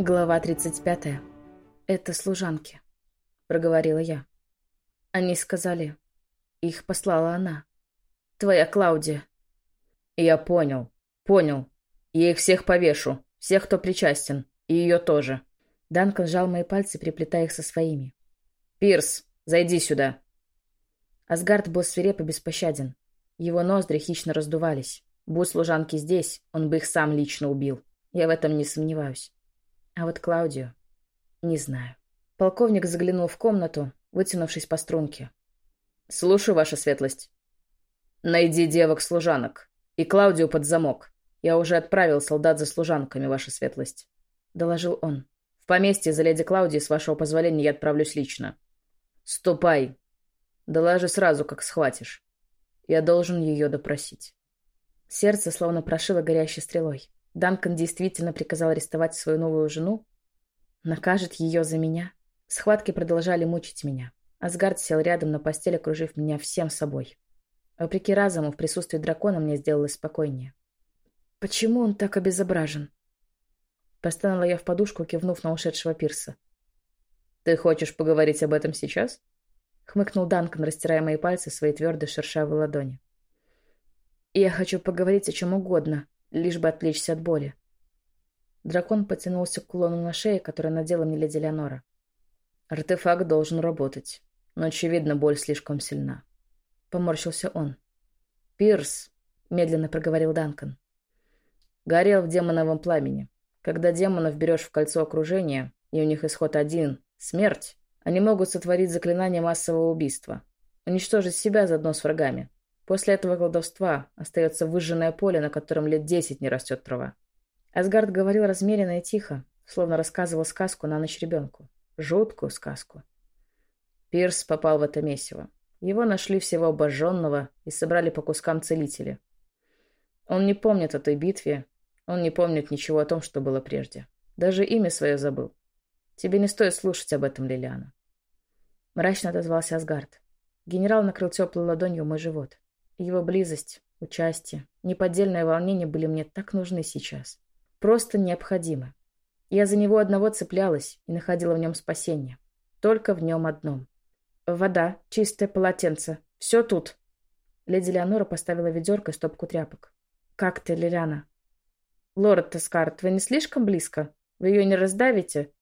Глава 35. Это служанки, проговорила я. Они сказали, их послала она. Твоя Клаудия. Я понял, понял. Я их всех повешу, всех, кто причастен, и ее тоже. Данкан сжал мои пальцы, приплетая их со своими. «Пирс, зайди сюда!» Асгард был свиреп и беспощаден. Его ноздри хищно раздувались. Будь служанки здесь, он бы их сам лично убил. Я в этом не сомневаюсь. А вот Клаудию... Не знаю. Полковник заглянул в комнату, вытянувшись по струнке. «Слушаю, ваша светлость. Найди девок-служанок. И Клаудию под замок. Я уже отправил солдат за служанками, ваша светлость», — доложил он. «В поместье за леди Клаудией, с вашего позволения, я отправлюсь лично». «Ступай. Доложи сразу, как схватишь. Я должен ее допросить». Сердце словно прошило горящей стрелой. Данкан действительно приказал арестовать свою новую жену? Накажет ее за меня? Схватки продолжали мучить меня. Асгард сел рядом на постель, окружив меня всем собой. Вопреки разуму, в присутствии дракона мне сделалось спокойнее. «Почему он так обезображен?» Постановила я в подушку, кивнув на ушедшего пирса. «Ты хочешь поговорить об этом сейчас?» Хмыкнул Данкан, растирая мои пальцы своей твердой шершавой ладони. «Я хочу поговорить о чем угодно, лишь бы отвлечься от боли. Дракон потянулся к кулону на шее, который надела мне леди Леонора. Артефакт должен работать, но, очевидно, боль слишком сильна. Поморщился он. «Пирс», — медленно проговорил Данкан. «Горел в демоновом пламени. Когда демонов берешь в кольцо окружения, и у них исход один — смерть, они могут сотворить заклинание массового убийства, уничтожить себя заодно с врагами. После этого колдовства остается выжженное поле, на котором лет десять не растет трава. Асгард говорил размеренно и тихо, словно рассказывал сказку на ночь ребенку. Жуткую сказку. Пирс попал в это месиво. Его нашли всего обожженного и собрали по кускам целители. Он не помнит о той битве, он не помнит ничего о том, что было прежде. Даже имя свое забыл. Тебе не стоит слушать об этом, Лилиана. Мрачно отозвался Асгард. Генерал накрыл теплой ладонью мой живот. Его близость, участие, неподдельное волнение были мне так нужны сейчас. Просто необходимы. Я за него одного цеплялась и находила в нем спасение. Только в нем одном. Вода, чистое полотенце. Все тут. Леди Леонора поставила ведерко и стопку тряпок. «Как ты, Лилиана?» «Лорд Таскарт, вы не слишком близко? Вы ее не раздавите?»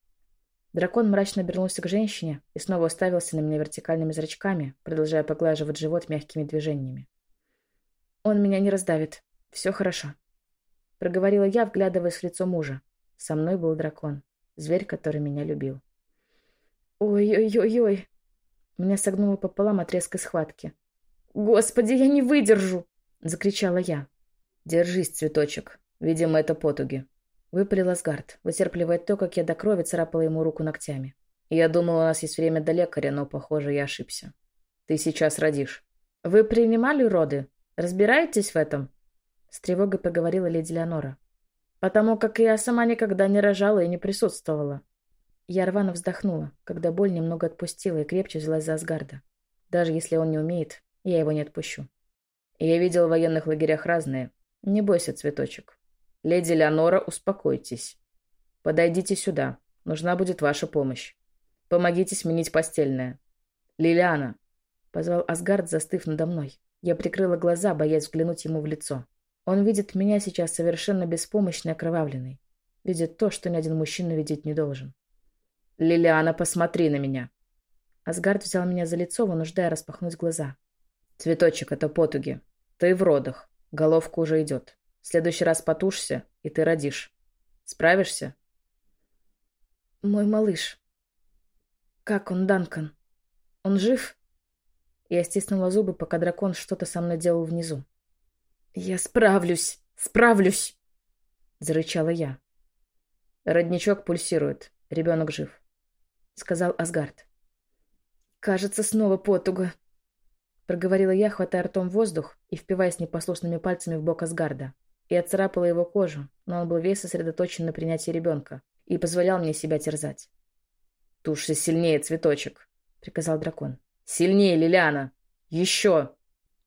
Дракон мрачно обернулся к женщине и снова уставился на меня вертикальными зрачками, продолжая поглаживать живот мягкими движениями. Он меня не раздавит. Все хорошо. Проговорила я, вглядываясь в лицо мужа. Со мной был дракон. Зверь, который меня любил. Ой-ой-ой-ой. Меня согнуло пополам от резкой схватки. «Господи, я не выдержу!» — закричала я. «Держись, цветочек. Видимо, это потуги». Выпалил Асгард, вытерпливая то, как я до крови царапала ему руку ногтями. «Я думал, у нас есть время до лекаря, но, похоже, я ошибся. Ты сейчас родишь». «Вы принимали роды?» Разбираетесь в этом?» С тревогой поговорила леди Леонора. «Потому как я сама никогда не рожала и не присутствовала». Я рвано вздохнула, когда боль немного отпустила и крепче взялась за Асгарда. Даже если он не умеет, я его не отпущу. Я видел в военных лагерях разные. Не бойся, цветочек. Леди Леонора, успокойтесь. Подойдите сюда. Нужна будет ваша помощь. Помогите сменить постельное. Лилиана, — позвал Асгард, застыв надо мной. Я прикрыла глаза, боясь взглянуть ему в лицо. Он видит меня сейчас совершенно беспомощной окровавленной. Видит то, что ни один мужчина видеть не должен. «Лилиана, посмотри на меня!» Асгард взял меня за лицо, вынуждая распахнуть глаза. «Цветочек, это потуги. Ты в родах. Головка уже идет. В следующий раз потушься, и ты родишь. Справишься?» «Мой малыш. Как он, Данкан? Он жив?» Я стиснула зубы, пока дракон что-то со мной делал внизу. «Я справлюсь! Справлюсь!» — зарычала я. «Родничок пульсирует. Ребенок жив», — сказал Асгард. «Кажется, снова потуга», — проговорила я, хватая ртом воздух и впиваясь непослушными пальцами в бок Асгарда. И отцарапала его кожу, но он был весь сосредоточен на принятии ребенка и позволял мне себя терзать. «Тушься сильнее, цветочек», — приказал дракон. «Сильнее, Лилиана! Еще!»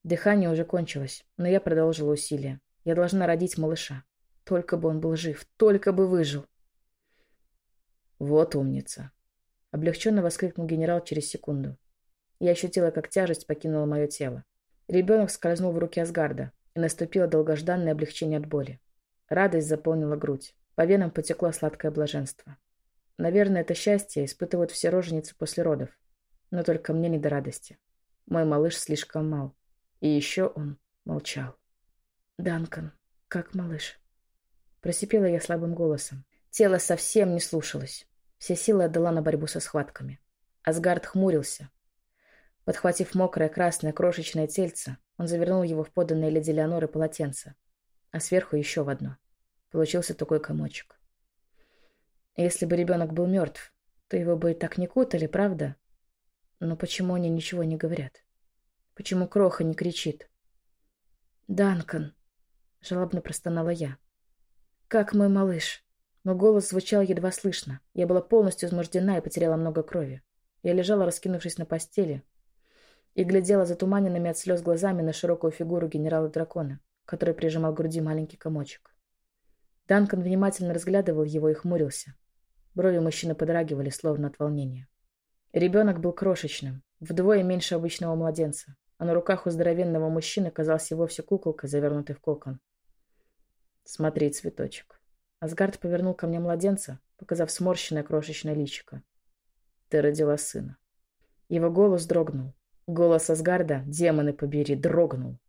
Дыхание уже кончилось, но я продолжила усилия. Я должна родить малыша. Только бы он был жив, только бы выжил. Вот умница. Облегченно воскликнул генерал через секунду. Я ощутила, как тяжесть покинула мое тело. Ребенок скользнул в руки Асгарда, и наступило долгожданное облегчение от боли. Радость заполнила грудь. По венам потекло сладкое блаженство. Наверное, это счастье испытывают все роженицы после родов. Но только мне не до радости. Мой малыш слишком мал. И еще он молчал. «Данкан, как малыш?» Просипела я слабым голосом. Тело совсем не слушалось. Все силы отдала на борьбу со схватками. Асгард хмурился. Подхватив мокрое красное крошечное тельце, он завернул его в поданное леди Леоноры полотенце, а сверху еще в одно. Получился такой комочек. Если бы ребенок был мертв, то его бы и так не кутали, правда? Но почему они ничего не говорят? Почему Кроха не кричит? «Данкан!» — жалобно простонала я. «Как мой малыш?» Мой голос звучал едва слышно. Я была полностью измождена и потеряла много крови. Я лежала, раскинувшись на постели, и глядела затуманенными от слез глазами на широкую фигуру генерала-дракона, который прижимал к груди маленький комочек. Данкан внимательно разглядывал его и хмурился. Брови мужчины подрагивали, словно от волнения. Ребенок был крошечным, вдвое меньше обычного младенца, а на руках у здоровенного мужчины казался вовсе куколкой, завернутой в кокон. «Смотри, цветочек». Асгард повернул ко мне младенца, показав сморщенное крошечное личико. «Ты родила сына». Его голос дрогнул. Голос Асгарда, демоны побери, дрогнул.